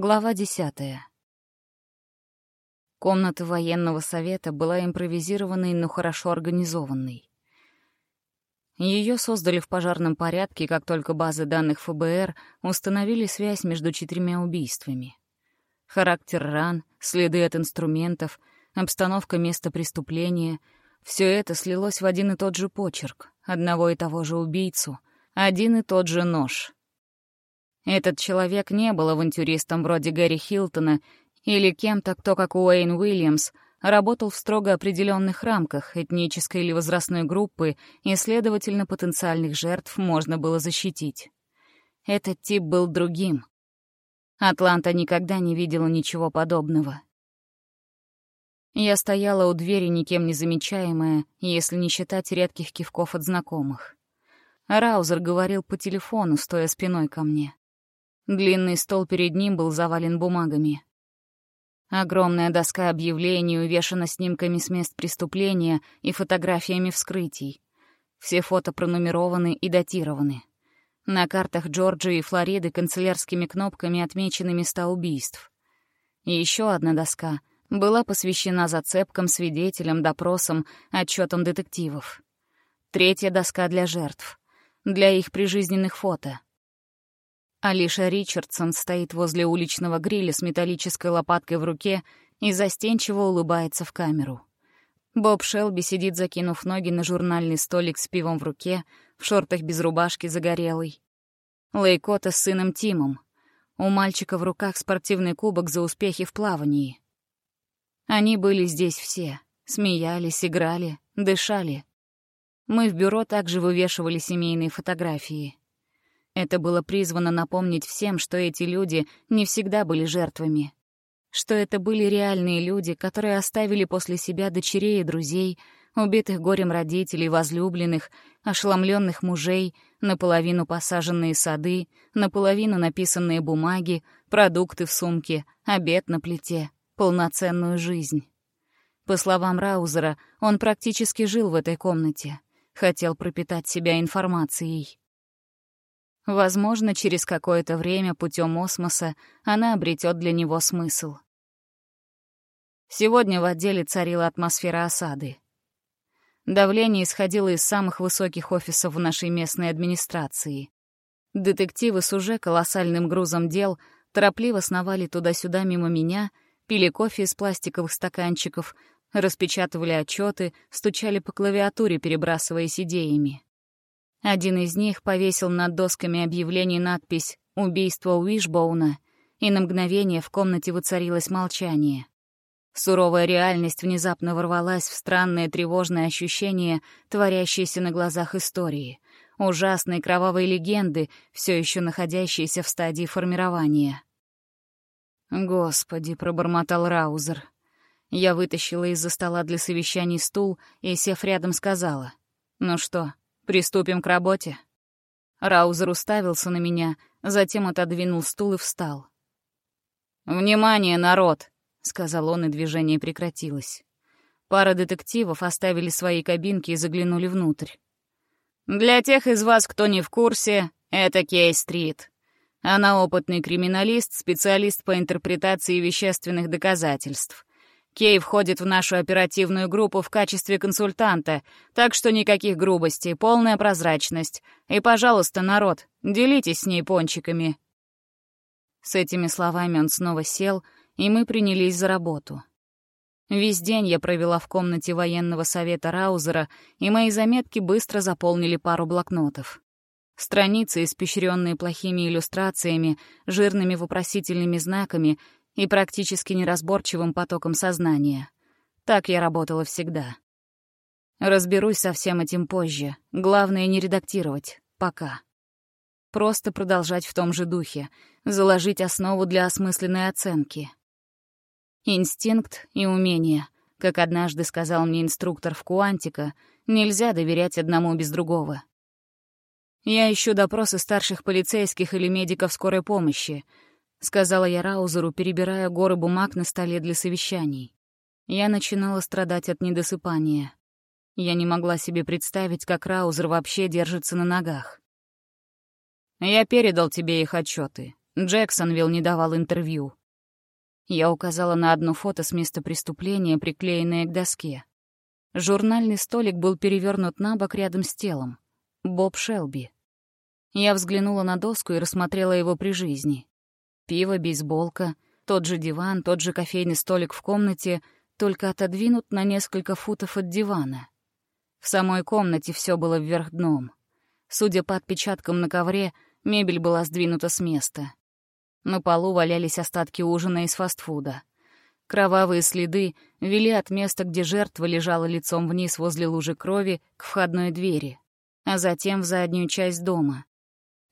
Глава десятая. Комната военного совета была импровизированной, но хорошо организованной. Ее создали в пожарном порядке, как только базы данных ФБР установили связь между четырьмя убийствами. Характер ран, следы от инструментов, обстановка места преступления — все это слилось в один и тот же почерк, одного и того же убийцу, один и тот же нож. Этот человек не был авантюристом вроде Гэри Хилтона или кем-то, кто, как Уэйн Уильямс, работал в строго определенных рамках этнической или возрастной группы, и, следовательно, потенциальных жертв можно было защитить. Этот тип был другим. Атланта никогда не видела ничего подобного. Я стояла у двери, никем не замечаемая, если не считать редких кивков от знакомых. Раузер говорил по телефону, стоя спиной ко мне. Длинный стол перед ним был завален бумагами. Огромная доска объявлений увешана снимками с мест преступления и фотографиями вскрытий. Все фото пронумерованы и датированы. На картах Джорджии и Флориды канцелярскими кнопками отмечены места убийств. Еще одна доска была посвящена зацепкам, свидетелям, допросам, отчетам детективов. Третья доска для жертв, для их прижизненных фото — Алиша Ричардсон стоит возле уличного гриля с металлической лопаткой в руке и застенчиво улыбается в камеру. Боб Шелби сидит, закинув ноги на журнальный столик с пивом в руке, в шортах без рубашки загорелый. Лейкота с сыном Тимом. У мальчика в руках спортивный кубок за успехи в плавании. Они были здесь все. Смеялись, играли, дышали. Мы в бюро также вывешивали семейные фотографии. Это было призвано напомнить всем, что эти люди не всегда были жертвами. Что это были реальные люди, которые оставили после себя дочерей и друзей, убитых горем родителей, возлюбленных, ошеломленных мужей, наполовину посаженные сады, наполовину написанные бумаги, продукты в сумке, обед на плите, полноценную жизнь. По словам Раузера, он практически жил в этой комнате, хотел пропитать себя информацией. Возможно, через какое-то время путем осмоса она обретет для него смысл. Сегодня в отделе царила атмосфера осады. Давление исходило из самых высоких офисов в нашей местной администрации. Детективы с уже колоссальным грузом дел торопливо сновали туда-сюда мимо меня, пили кофе из пластиковых стаканчиков, распечатывали отчеты, стучали по клавиатуре, перебрасываясь идеями. Один из них повесил над досками объявлений надпись «Убийство Уишбоуна», и на мгновение в комнате воцарилось молчание. Суровая реальность внезапно ворвалась в странное тревожное ощущение, творящееся на глазах истории, ужасной кровавой легенды, все еще находящейся в стадии формирования. «Господи», — пробормотал Раузер. Я вытащила из-за стола для совещаний стул и, сев рядом, сказала. «Ну что, Приступим к работе». Раузер уставился на меня, затем отодвинул стул и встал. «Внимание, народ!» — сказал он, и движение прекратилось. Пара детективов оставили свои кабинки и заглянули внутрь. «Для тех из вас, кто не в курсе, это Кей-стрит. Она опытный криминалист, специалист по интерпретации вещественных доказательств. Кей входит в нашу оперативную группу в качестве консультанта, так что никаких грубостей, полная прозрачность. И, пожалуйста, народ, делитесь с ней пончиками». С этими словами он снова сел, и мы принялись за работу. Весь день я провела в комнате военного совета Раузера, и мои заметки быстро заполнили пару блокнотов. Страницы, испещренные плохими иллюстрациями, жирными вопросительными знаками и практически неразборчивым потоком сознания. Так я работала всегда. Разберусь со всем этим позже. Главное — не редактировать. Пока. Просто продолжать в том же духе, заложить основу для осмысленной оценки. Инстинкт и умение. Как однажды сказал мне инструктор в Куантика, нельзя доверять одному без другого. Я ищу допросы старших полицейских или медиков скорой помощи —— сказала я Раузеру, перебирая горы бумаг на столе для совещаний. Я начинала страдать от недосыпания. Я не могла себе представить, как Раузер вообще держится на ногах. «Я передал тебе их отчеты. Джексонвилл не давал интервью. Я указала на одно фото с места преступления, приклеенное к доске. Журнальный столик был перевернут на бок рядом с телом. Боб Шелби. Я взглянула на доску и рассмотрела его при жизни. Пиво, бейсболка, тот же диван, тот же кофейный столик в комнате, только отодвинут на несколько футов от дивана. В самой комнате все было вверх дном. Судя по отпечаткам на ковре, мебель была сдвинута с места. На полу валялись остатки ужина из фастфуда. Кровавые следы вели от места, где жертва лежала лицом вниз возле лужи крови, к входной двери, а затем в заднюю часть дома.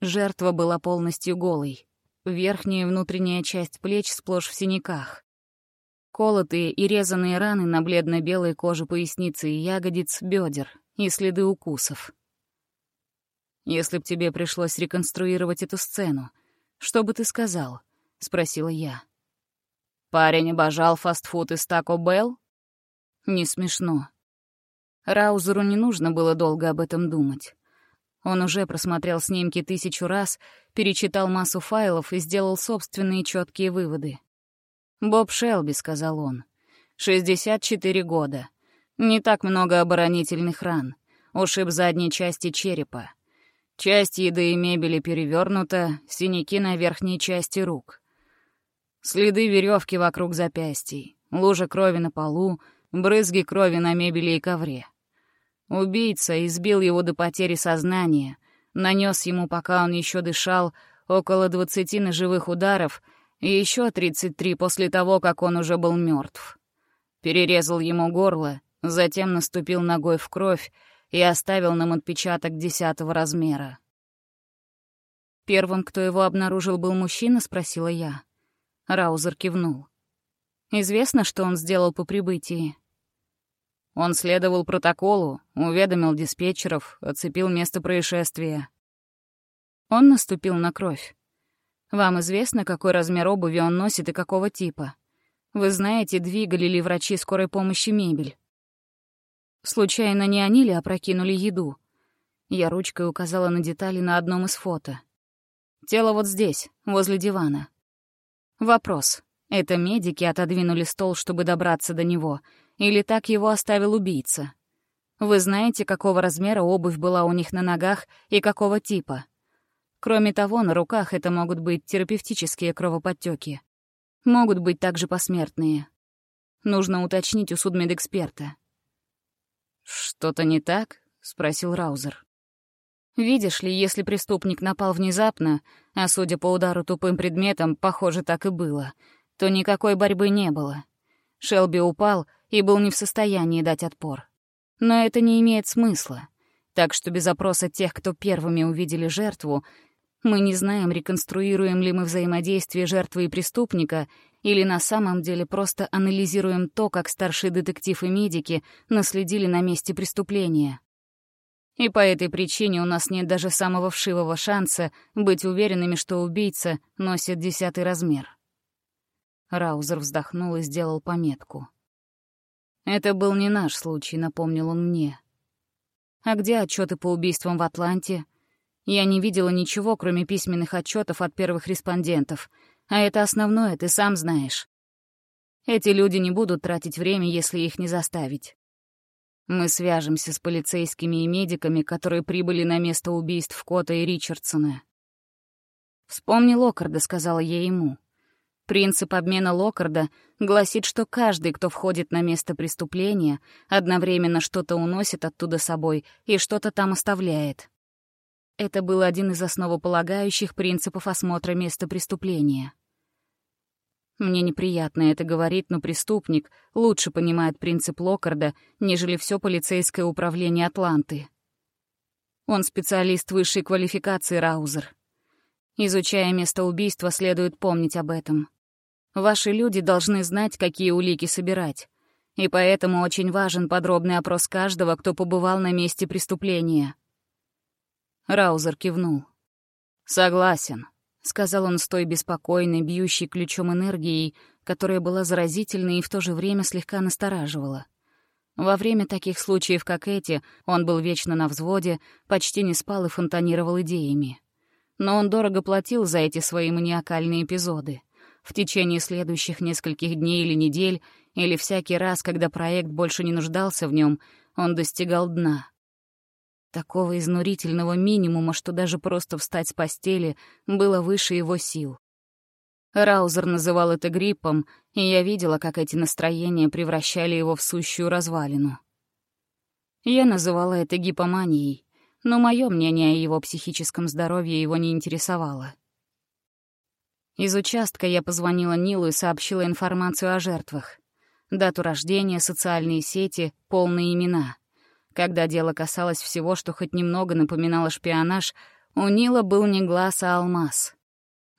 Жертва была полностью голой. Верхняя и внутренняя часть плеч сплошь в синяках. Колотые и резанные раны на бледно-белой коже поясницы и ягодиц, бедер и следы укусов. «Если б тебе пришлось реконструировать эту сцену, что бы ты сказал?» — спросила я. «Парень обожал фастфуд из Тако Белл?» «Не смешно». Раузеру не нужно было долго об этом думать. Он уже просмотрел снимки тысячу раз, перечитал массу файлов и сделал собственные четкие выводы. «Боб Шелби», — сказал он, — «64 года. Не так много оборонительных ран. Ушиб задней части черепа. Часть еды и мебели перевернута, синяки на верхней части рук. Следы веревки вокруг запястий, лужа крови на полу, брызги крови на мебели и ковре. Убийца избил его до потери сознания, нанес ему, пока он еще дышал, около двадцати ножевых ударов и еще тридцать три после того, как он уже был мертв. Перерезал ему горло, затем наступил ногой в кровь и оставил нам отпечаток десятого размера. «Первым, кто его обнаружил, был мужчина?» — спросила я. Раузер кивнул. «Известно, что он сделал по прибытии?» Он следовал протоколу, уведомил диспетчеров, оцепил место происшествия. Он наступил на кровь. Вам известно, какой размер обуви он носит и какого типа? Вы знаете, двигали ли врачи скорой помощи мебель? Случайно не они ли опрокинули еду? Я ручкой указала на детали на одном из фото. Тело вот здесь, возле дивана. Вопрос. Это медики отодвинули стол, чтобы добраться до него, или так его оставил убийца? Вы знаете, какого размера обувь была у них на ногах и какого типа? Кроме того, на руках это могут быть терапевтические кровоподтеки. Могут быть также посмертные. Нужно уточнить у судмедэксперта. «Что-то не так?» — спросил Раузер. «Видишь ли, если преступник напал внезапно, а судя по удару тупым предметом, похоже, так и было, то никакой борьбы не было. Шелби упал и был не в состоянии дать отпор. Но это не имеет смысла. Так что без опроса тех, кто первыми увидели жертву, мы не знаем, реконструируем ли мы взаимодействие жертвы и преступника, или на самом деле просто анализируем то, как старший детектив и медики наследили на месте преступления. И по этой причине у нас нет даже самого вшивого шанса быть уверенными, что убийца носит десятый размер. Раузер вздохнул и сделал пометку. «Это был не наш случай», — напомнил он мне. «А где отчеты по убийствам в Атланте?» Я не видела ничего, кроме письменных отчетов от первых респондентов. А это основное, ты сам знаешь. Эти люди не будут тратить время, если их не заставить. Мы свяжемся с полицейскими и медиками, которые прибыли на место убийств Кота и Ричардсона. «Вспомни Локарда», — сказала я ему. Принцип обмена Локарда гласит, что каждый, кто входит на место преступления, одновременно что-то уносит оттуда собой и что-то там оставляет. Это был один из основополагающих принципов осмотра места преступления. Мне неприятно это говорить, но преступник лучше понимает принцип Локарда, нежели все полицейское управление Атланты. Он специалист высшей квалификации, Раузер. Изучая место убийства, следует помнить об этом. Ваши люди должны знать, какие улики собирать. И поэтому очень важен подробный опрос каждого, кто побывал на месте преступления. Раузер кивнул. «Согласен», — сказал он с той беспокойной, бьющей ключом энергией, которая была заразительной и в то же время слегка настораживала. Во время таких случаев, как эти, он был вечно на взводе, почти не спал и фонтанировал идеями. но он дорого платил за эти свои маниакальные эпизоды. В течение следующих нескольких дней или недель, или всякий раз, когда проект больше не нуждался в нем, он достигал дна. Такого изнурительного минимума, что даже просто встать с постели было выше его сил. Раузер называл это гриппом, и я видела, как эти настроения превращали его в сущую развалину. Я называла это гипоманией, но мое мнение о его психическом здоровье его не интересовало. Из участка я позвонила Нилу и сообщила информацию о жертвах. Дату рождения, социальные сети, полные имена. Когда дело касалось всего, что хоть немного напоминало шпионаж, у Нила был не глаз, а алмаз.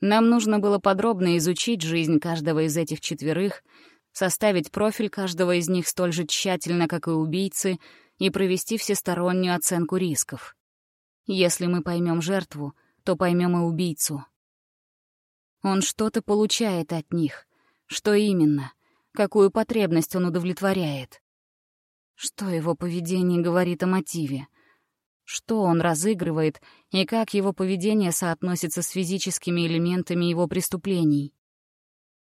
Нам нужно было подробно изучить жизнь каждого из этих четверых, составить профиль каждого из них столь же тщательно, как и убийцы, и провести всестороннюю оценку рисков. Если мы поймем жертву, то поймем и убийцу. Он что-то получает от них. Что именно? Какую потребность он удовлетворяет? Что его поведение говорит о мотиве? Что он разыгрывает и как его поведение соотносится с физическими элементами его преступлений?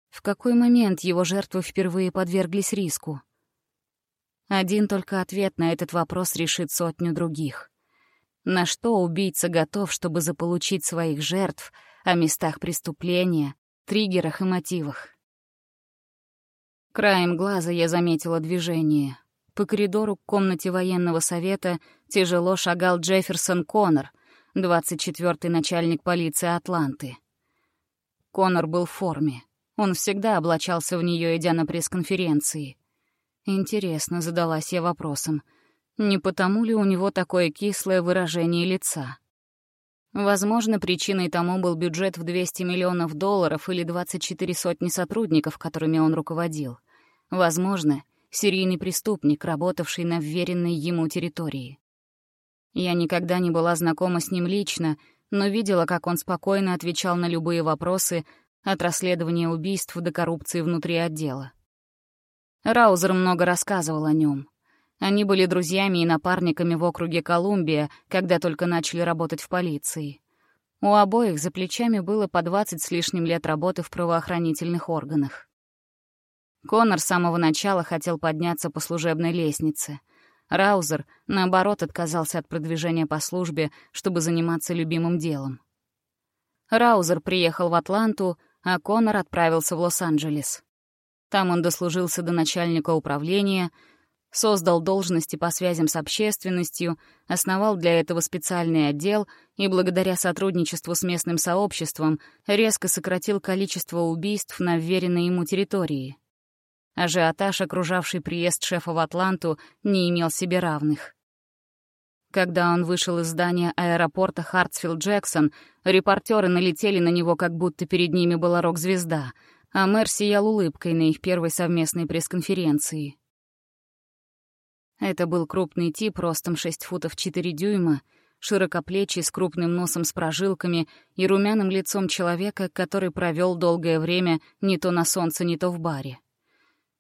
В какой момент его жертвы впервые подверглись риску? Один только ответ на этот вопрос решит сотню других. На что убийца готов, чтобы заполучить своих жертв о местах преступления, триггерах и мотивах? Краем глаза я заметила движение. По коридору к комнате военного совета тяжело шагал Джефферсон Коннор, 24-й начальник полиции Атланты. Коннор был в форме. Он всегда облачался в нее, идя на пресс-конференции. Интересно, задалась я вопросом, не потому ли у него такое кислое выражение лица? Возможно, причиной тому был бюджет в 200 миллионов долларов или 24 сотни сотрудников, которыми он руководил. Возможно, серийный преступник, работавший на вверенной ему территории. Я никогда не была знакома с ним лично, но видела, как он спокойно отвечал на любые вопросы от расследования убийств до коррупции внутри отдела. Раузер много рассказывал о нем. Они были друзьями и напарниками в округе Колумбия, когда только начали работать в полиции. У обоих за плечами было по 20 с лишним лет работы в правоохранительных органах. Конор с самого начала хотел подняться по служебной лестнице. Раузер, наоборот, отказался от продвижения по службе, чтобы заниматься любимым делом. Раузер приехал в Атланту, а Конор отправился в Лос-Анджелес. Там он дослужился до начальника управления, создал должности по связям с общественностью, основал для этого специальный отдел и благодаря сотрудничеству с местным сообществом резко сократил количество убийств на вверенной ему территории. Ажиотаж, окружавший приезд шефа в Атланту, не имел себе равных. Когда он вышел из здания аэропорта Хартсфилд-Джексон, репортеры налетели на него, как будто перед ними была рок-звезда, а мэр сиял улыбкой на их первой совместной пресс-конференции. Это был крупный тип ростом 6 футов 4 дюйма, широкоплечий, с крупным носом с прожилками и румяным лицом человека, который провел долгое время не то на солнце, не то в баре.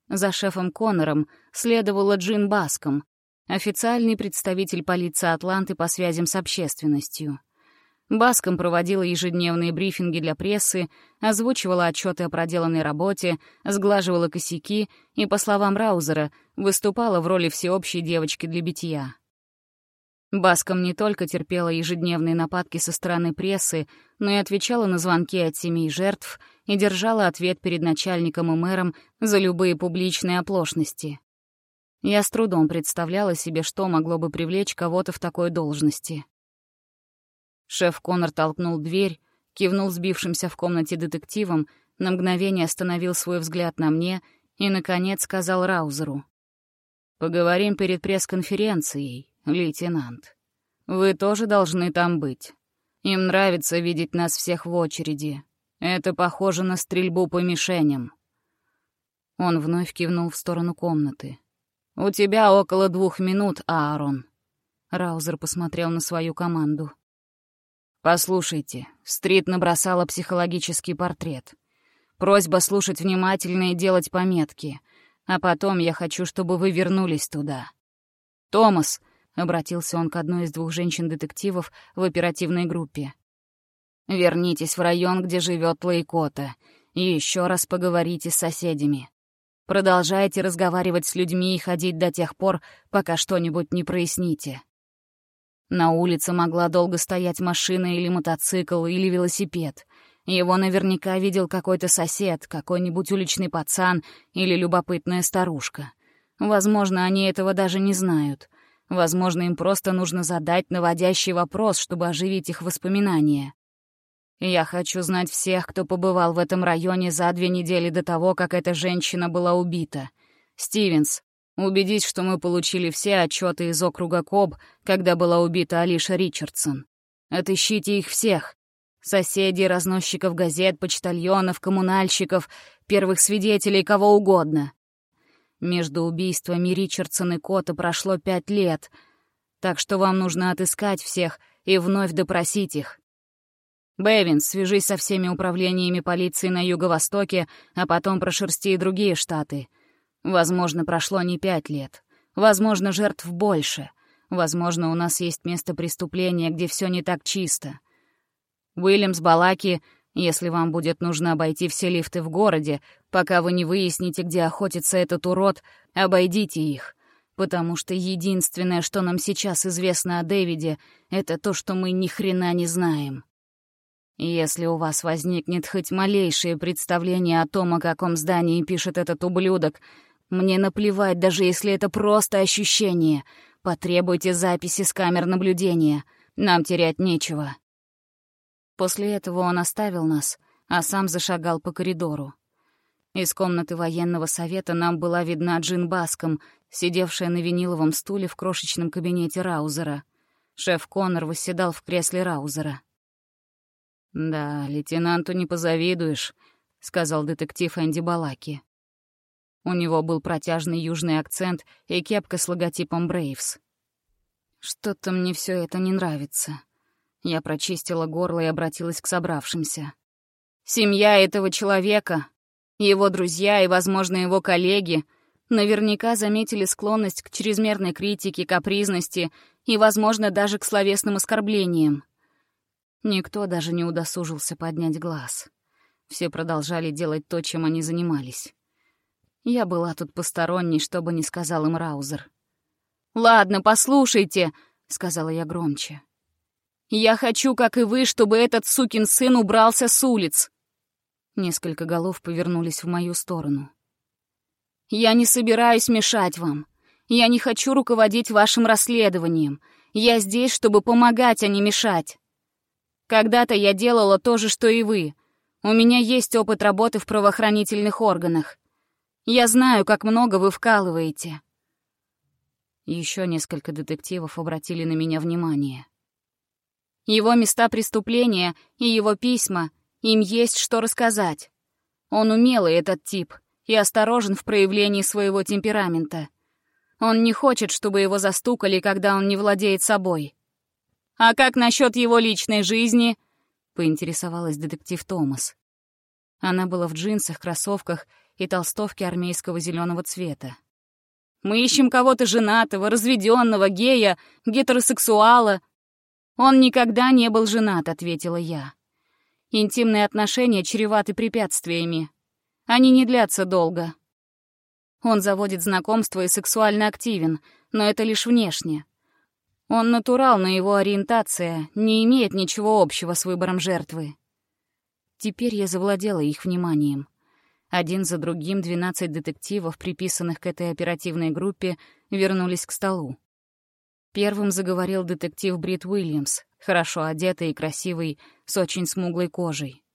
За шефом Коннором следовала Джин Баском, официальный представитель полиции Атланты по связям с общественностью. Баском проводила ежедневные брифинги для прессы, озвучивала отчеты о проделанной работе, сглаживала косяки и, по словам Раузера, выступала в роли всеобщей девочки для битья. Баском не только терпела ежедневные нападки со стороны прессы, но и отвечала на звонки от семей жертв и держала ответ перед начальником и мэром за любые публичные оплошности. Я с трудом представляла себе, что могло бы привлечь кого-то в такой должности. Шеф Коннор толкнул дверь, кивнул сбившимся в комнате детективам, на мгновение остановил свой взгляд на мне и, наконец, сказал Раузеру. «Поговорим перед пресс-конференцией, лейтенант. Вы тоже должны там быть. Им нравится видеть нас всех в очереди. Это похоже на стрельбу по мишеням». Он вновь кивнул в сторону комнаты. «У тебя около двух минут, Аарон». Раузер посмотрел на свою команду. «Послушайте, Стрит набросала психологический портрет. Просьба слушать внимательно и делать пометки. А потом я хочу, чтобы вы вернулись туда. Томас, — обратился он к одной из двух женщин-детективов в оперативной группе. Вернитесь в район, где живет Лайкота, и еще раз поговорите с соседями. Продолжайте разговаривать с людьми и ходить до тех пор, пока что-нибудь не проясните. На улице могла долго стоять машина или мотоцикл, или велосипед. Его наверняка видел какой-то сосед, какой-нибудь уличный пацан или любопытная старушка. Возможно, они этого даже не знают. Возможно, им просто нужно задать наводящий вопрос, чтобы оживить их воспоминания. Я хочу знать всех, кто побывал в этом районе за две недели до того, как эта женщина была убита. Стивенс, убедись, что мы получили все отчеты из округа Коб, когда была убита Алиша Ричардсон. Отыщите их всех. Соседей, разносчиков газет, почтальонов, коммунальщиков, первых свидетелей, кого угодно. Между убийствами Ричардсон и Кота прошло пять лет, так что вам нужно отыскать всех и вновь допросить их. Бэвин, свяжись со всеми управлениями полиции на Юго-Востоке, а потом прошерсти и другие штаты. Возможно, прошло не пять лет. Возможно, жертв больше. Возможно, у нас есть место преступления, где все не так чисто. Уильямс Балаки, если вам будет нужно обойти все лифты в городе, пока вы не выясните, где охотится этот урод, обойдите их. Потому что единственное, что нам сейчас известно о Дэвиде, это то, что мы ни хрена не знаем. Если у вас возникнет хоть малейшее представление о том, о каком здании пишет этот ублюдок, мне наплевать, даже если это просто ощущение. Потребуйте записи с камер наблюдения. Нам терять нечего. После этого он оставил нас, а сам зашагал по коридору. Из комнаты военного совета нам была видна Джин Баском, сидевшая на виниловом стуле в крошечном кабинете Раузера. Шеф Коннор восседал в кресле Раузера. «Да, лейтенанту не позавидуешь», — сказал детектив Энди Балаки. У него был протяжный южный акцент и кепка с логотипом Брейвс. «Что-то мне все это не нравится». Я прочистила горло и обратилась к собравшимся. «Семья этого человека, его друзья и, возможно, его коллеги наверняка заметили склонность к чрезмерной критике, капризности и, возможно, даже к словесным оскорблениям. Никто даже не удосужился поднять глаз. Все продолжали делать то, чем они занимались. Я была тут посторонней, чтобы не сказал им Раузер. «Ладно, послушайте», — сказала я громче. «Я хочу, как и вы, чтобы этот сукин сын убрался с улиц». Несколько голов повернулись в мою сторону. «Я не собираюсь мешать вам. Я не хочу руководить вашим расследованием. Я здесь, чтобы помогать, а не мешать. Когда-то я делала то же, что и вы. У меня есть опыт работы в правоохранительных органах. Я знаю, как много вы вкалываете». Еще несколько детективов обратили на меня внимание. Его места преступления и его письма, им есть что рассказать. Он умелый, этот тип, и осторожен в проявлении своего темперамента. Он не хочет, чтобы его застукали, когда он не владеет собой. «А как насчет его личной жизни?» — поинтересовалась детектив Томас. Она была в джинсах, кроссовках и толстовке армейского зеленого цвета. «Мы ищем кого-то женатого, разведенного, гея, гетеросексуала». «Он никогда не был женат», — ответила я. «Интимные отношения чреваты препятствиями. Они не длятся долго. Он заводит знакомства и сексуально активен, но это лишь внешне. Он натурал, но его ориентация не имеет ничего общего с выбором жертвы. Теперь я завладела их вниманием. Один за другим двенадцать детективов, приписанных к этой оперативной группе, вернулись к столу. Первым заговорил детектив Брит Уильямс, хорошо одетый и красивый, с очень смуглой кожей.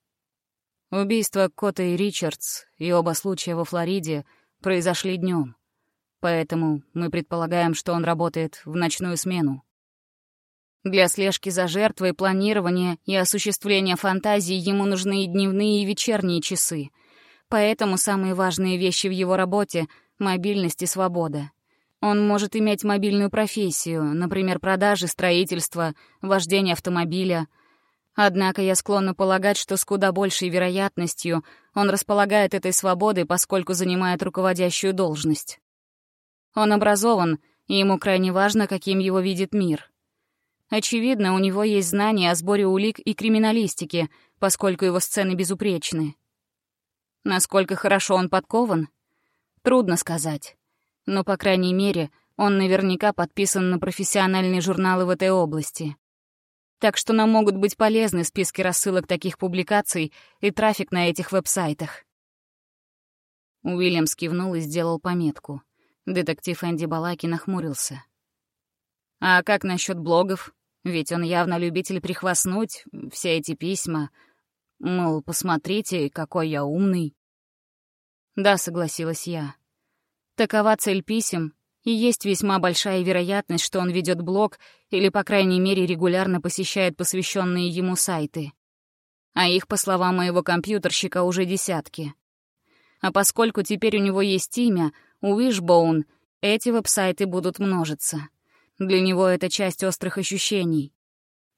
Убийства Кота и Ричардс и оба случая во Флориде произошли днем, поэтому мы предполагаем, что он работает в ночную смену. Для слежки за жертвой, планирования и осуществления фантазий ему нужны и дневные, и вечерние часы. Поэтому самые важные вещи в его работе — мобильность и свобода. Он может иметь мобильную профессию, например, продажи, строительство, вождение автомобиля. Однако я склонна полагать, что с куда большей вероятностью он располагает этой свободой, поскольку занимает руководящую должность. Он образован, и ему крайне важно, каким его видит мир — Очевидно, у него есть знания о сборе улик и криминалистике, поскольку его сцены безупречны. Насколько хорошо он подкован? Трудно сказать. Но, по крайней мере, он наверняка подписан на профессиональные журналы в этой области. Так что нам могут быть полезны списки рассылок таких публикаций и трафик на этих веб-сайтах. Уильямс кивнул и сделал пометку. Детектив Энди Балаки нахмурился. «А как насчет блогов? Ведь он явно любитель прихвастнуть, все эти письма. Мол, посмотрите, какой я умный». «Да», — согласилась я. «Такова цель писем, и есть весьма большая вероятность, что он ведет блог или, по крайней мере, регулярно посещает посвященные ему сайты. А их, по словам моего компьютерщика, уже десятки. А поскольку теперь у него есть имя, Wishbone, эти веб-сайты будут множиться. Для него это часть острых ощущений.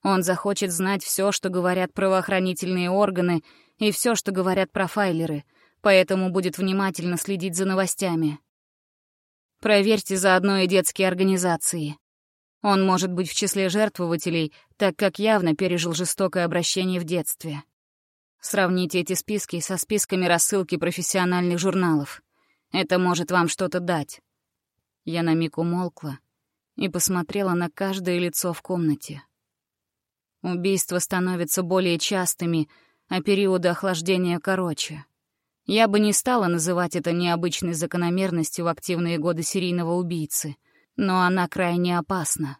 Он захочет знать все, что говорят правоохранительные органы, и все, что говорят профайлеры, поэтому будет внимательно следить за новостями. Проверьте заодно и детские организации. Он может быть в числе жертвователей, так как явно пережил жестокое обращение в детстве. Сравните эти списки со списками рассылки профессиональных журналов. Это может вам что-то дать. Я на миг умолкла и посмотрела на каждое лицо в комнате. Убийства становятся более частыми, а периоды охлаждения короче. Я бы не стала называть это необычной закономерностью в активные годы серийного убийцы, но она крайне опасна.